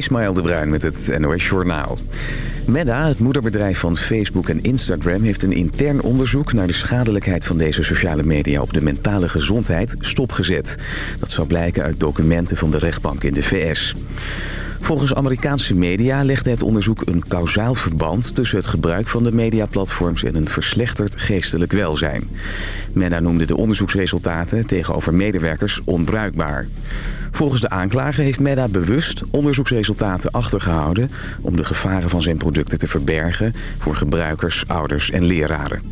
Ismaël de Bruin met het NOS Journaal. Meta, het moederbedrijf van Facebook en Instagram... heeft een intern onderzoek naar de schadelijkheid van deze sociale media... op de mentale gezondheid stopgezet. Dat zou blijken uit documenten van de rechtbank in de VS. Volgens Amerikaanse media legde het onderzoek een kausaal verband... tussen het gebruik van de mediaplatforms en een verslechterd geestelijk welzijn. Meta noemde de onderzoeksresultaten tegenover medewerkers onbruikbaar. Volgens de aanklager heeft Meta bewust onderzoeksresultaten achtergehouden... om de gevaren van zijn producten te verbergen voor gebruikers, ouders en leraren.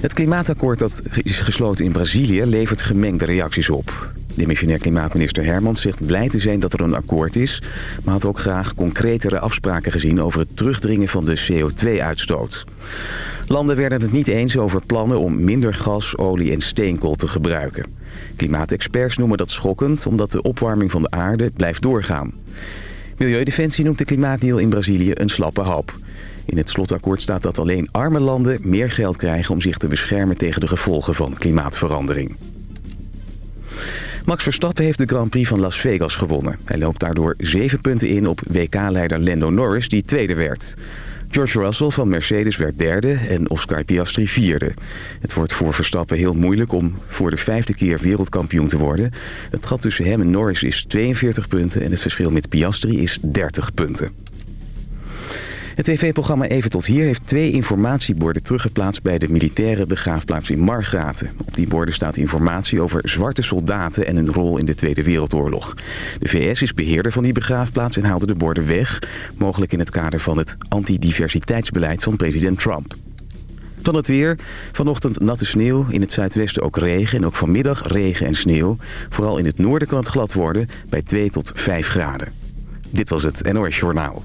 Het klimaatakkoord dat is gesloten in Brazilië levert gemengde reacties op. Dimissionair klimaatminister Hermans zegt blij te zijn dat er een akkoord is... maar had ook graag concretere afspraken gezien over het terugdringen van de CO2-uitstoot. Landen werden het niet eens over plannen om minder gas, olie en steenkool te gebruiken. Klimaatexperts noemen dat schokkend omdat de opwarming van de aarde blijft doorgaan. Milieudefensie noemt de klimaatdeal in Brazilië een slappe hap. In het slotakkoord staat dat alleen arme landen meer geld krijgen om zich te beschermen tegen de gevolgen van klimaatverandering. Max Verstappen heeft de Grand Prix van Las Vegas gewonnen. Hij loopt daardoor zeven punten in op WK-leider Lando Norris, die tweede werd. George Russell van Mercedes werd derde en Oscar Piastri vierde. Het wordt voor Verstappen heel moeilijk om voor de vijfde keer wereldkampioen te worden. Het gat tussen hem en Norris is 42 punten en het verschil met Piastri is 30 punten. Het tv-programma Even tot hier heeft twee informatieborden teruggeplaatst bij de militaire begraafplaats in Margraten. Op die borden staat informatie over zwarte soldaten en hun rol in de Tweede Wereldoorlog. De VS is beheerder van die begraafplaats en haalde de borden weg, mogelijk in het kader van het antidiversiteitsbeleid van president Trump. Dan het weer. Vanochtend natte sneeuw. In het zuidwesten ook regen. En ook vanmiddag regen en sneeuw. Vooral in het noorden kan het glad worden bij 2 tot 5 graden. Dit was het NOS Journaal.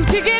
you to it.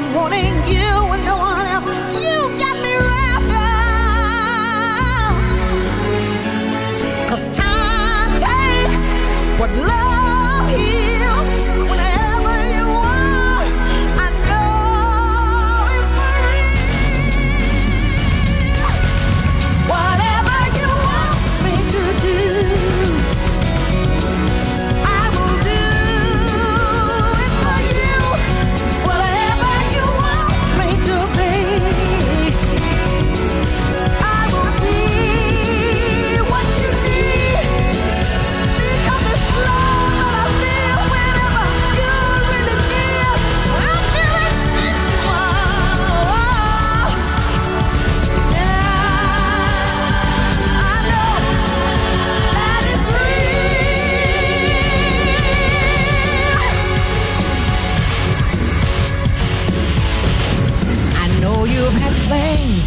I'm wanting you and no one else. You got me wrapped time takes what love heals.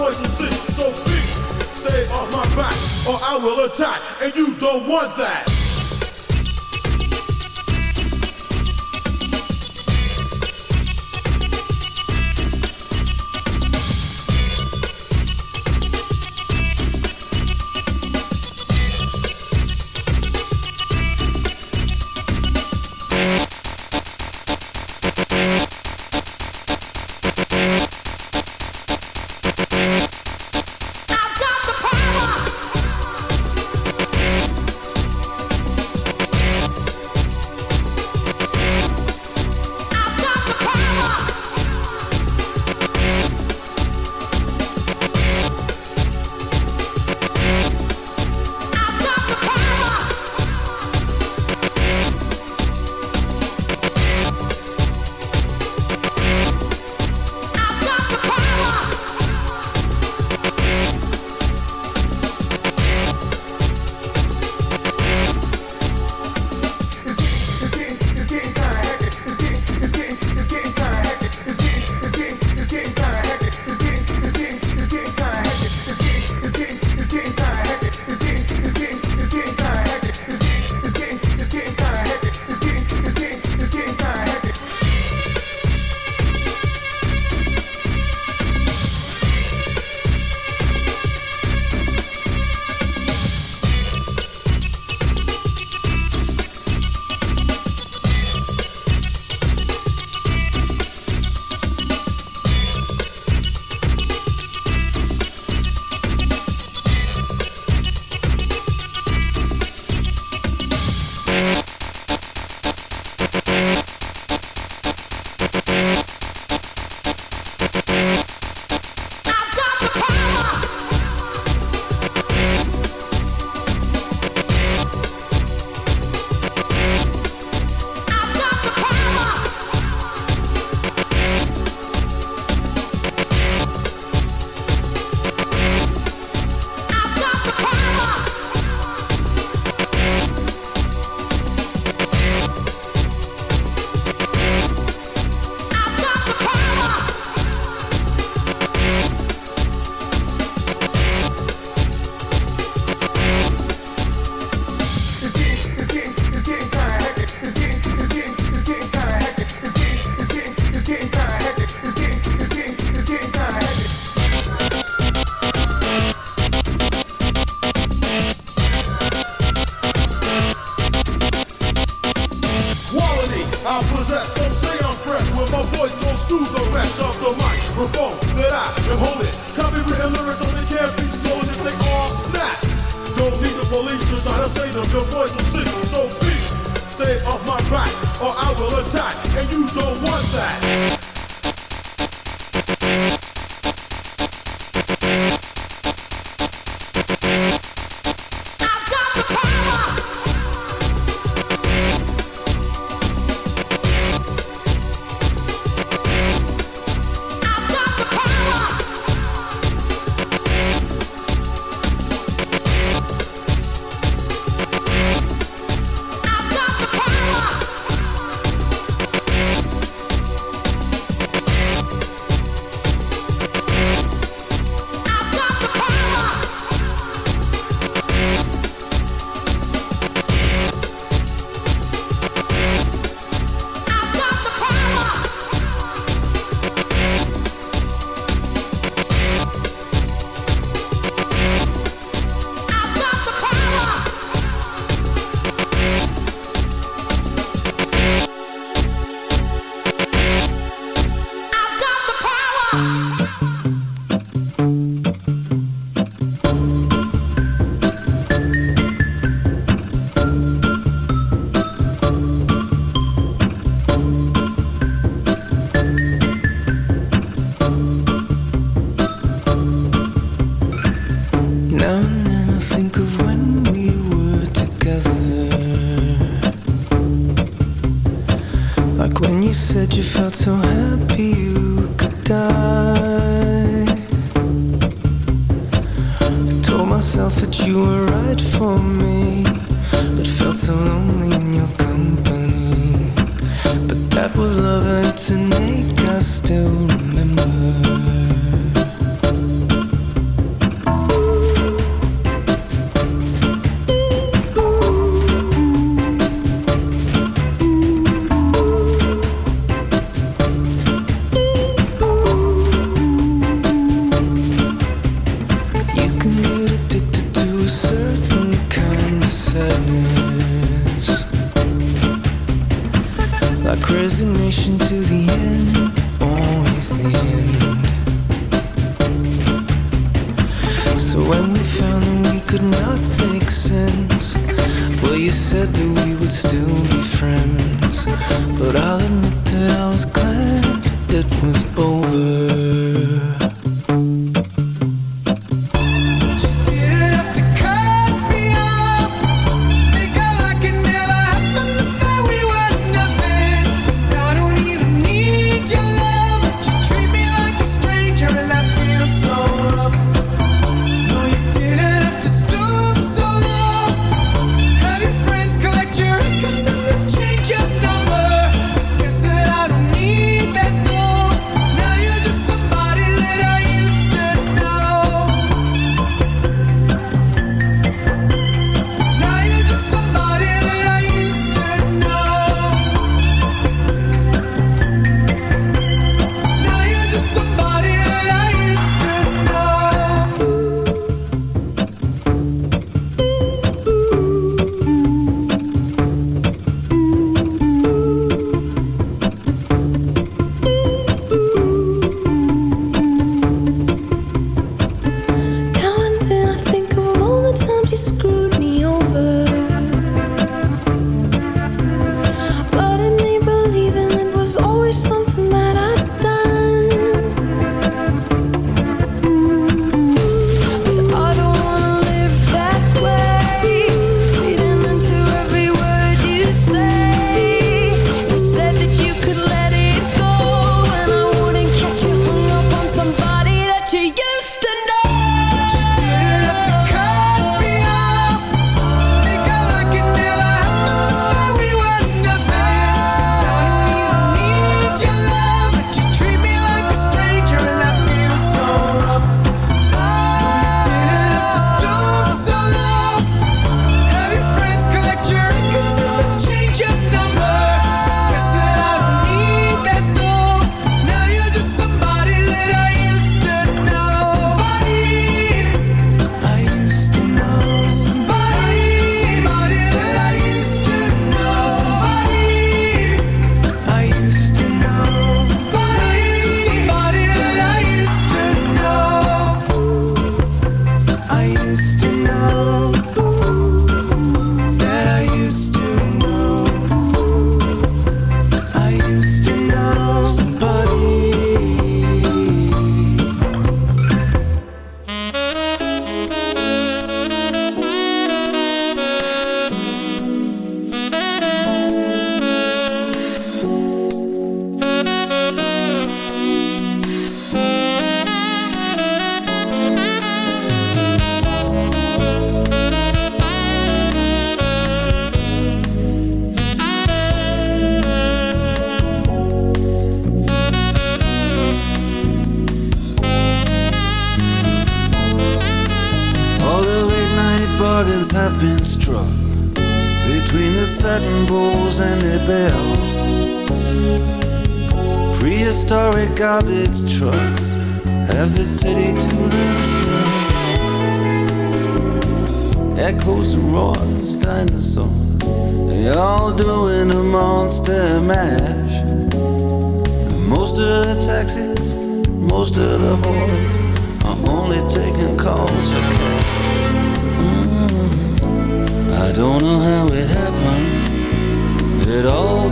poison so big. Stay on my back, or I will attack, and you don't want that. but I'll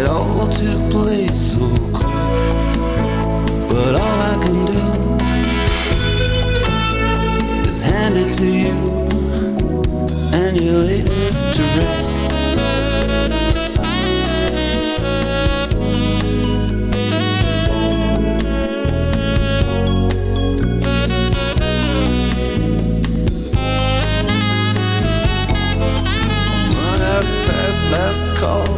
It all took place so quick. But all I can do is hand it to you and your latest past last call.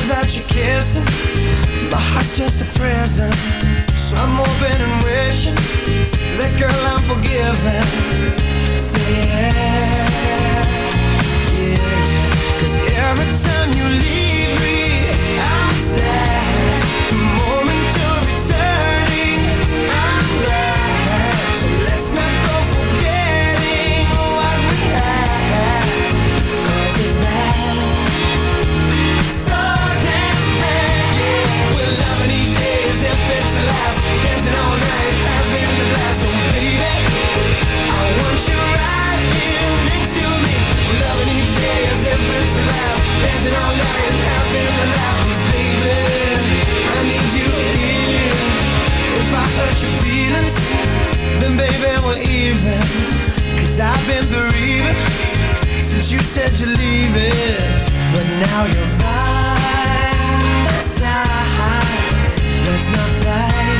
without you kissing, my heart's just a prison. So I'm hoping and wishing that girl I'm forgiven. Say yeah, yeah, yeah. Cause every time you leave me, I'm sad. Now you're by my side. Let's not fight.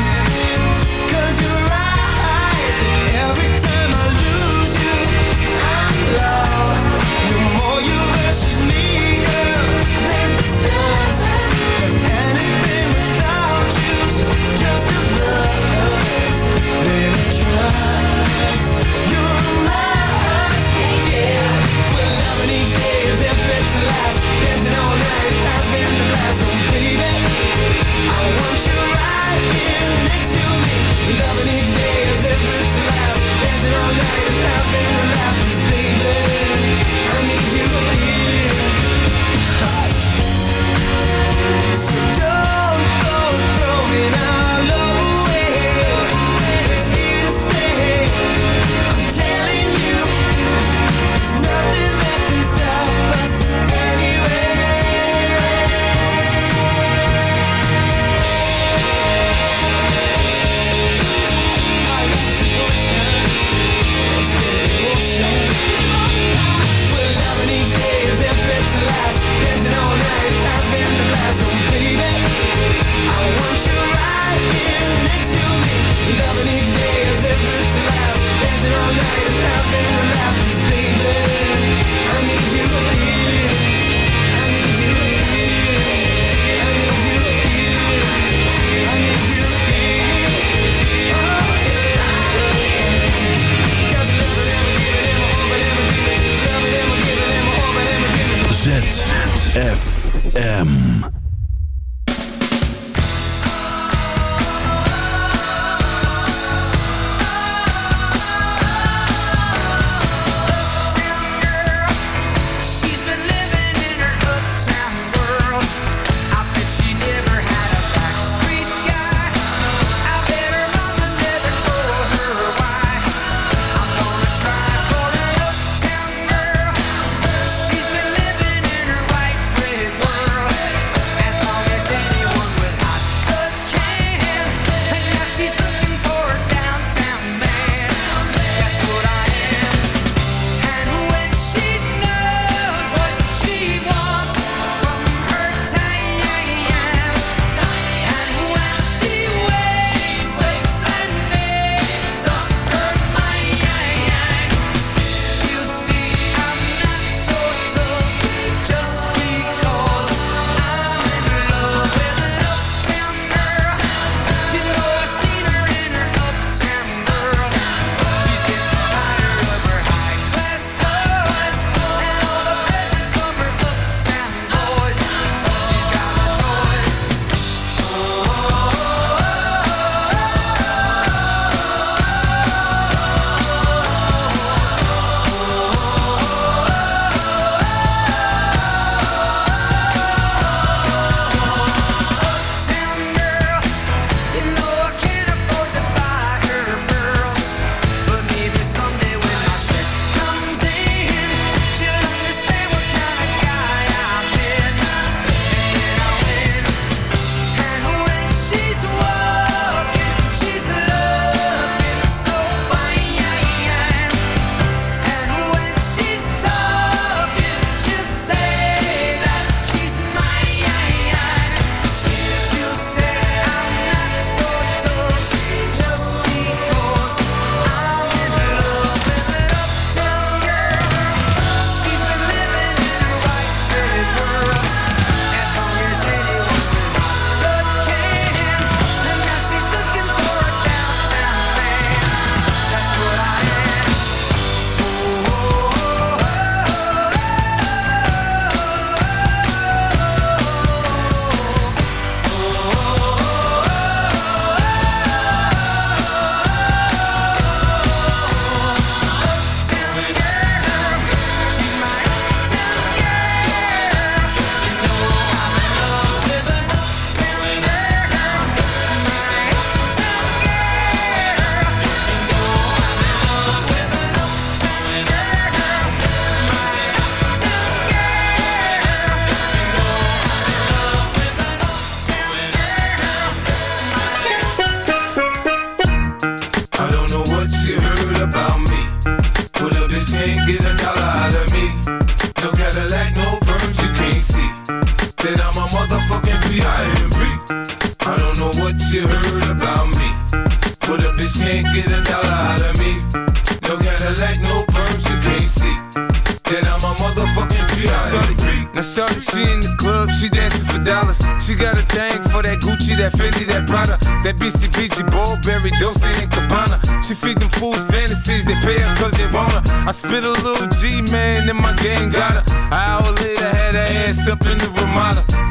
Spit a little G, man, in my gang got a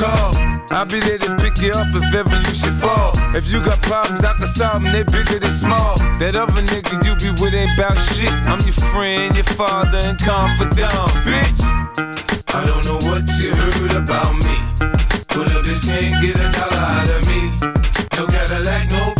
Call. I'll be there to pick you up if ever you should fall. If you got problems, I can solve them, they bigger than small. That other nigga you be with ain't bout shit. I'm your friend, your father, and confidant, bitch. I don't know what you heard about me, but a bitch can't get a dollar out of me. No Cadillac, no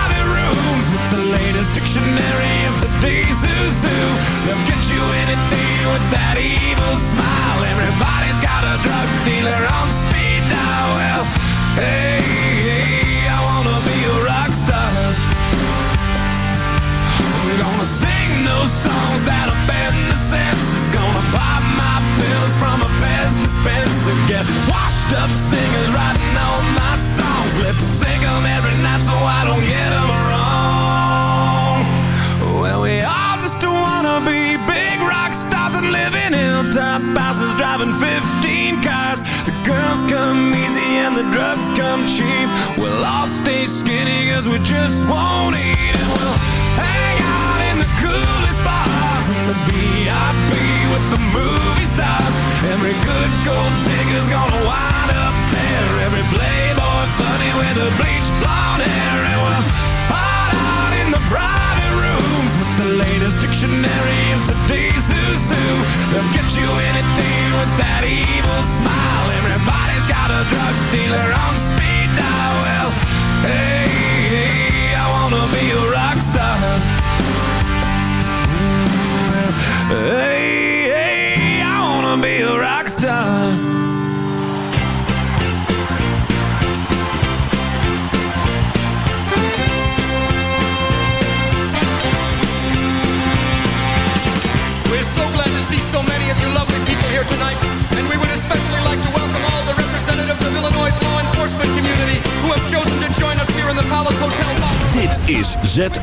rooms with the latest dictionary of today's who. They'll get you anything with that evil smile.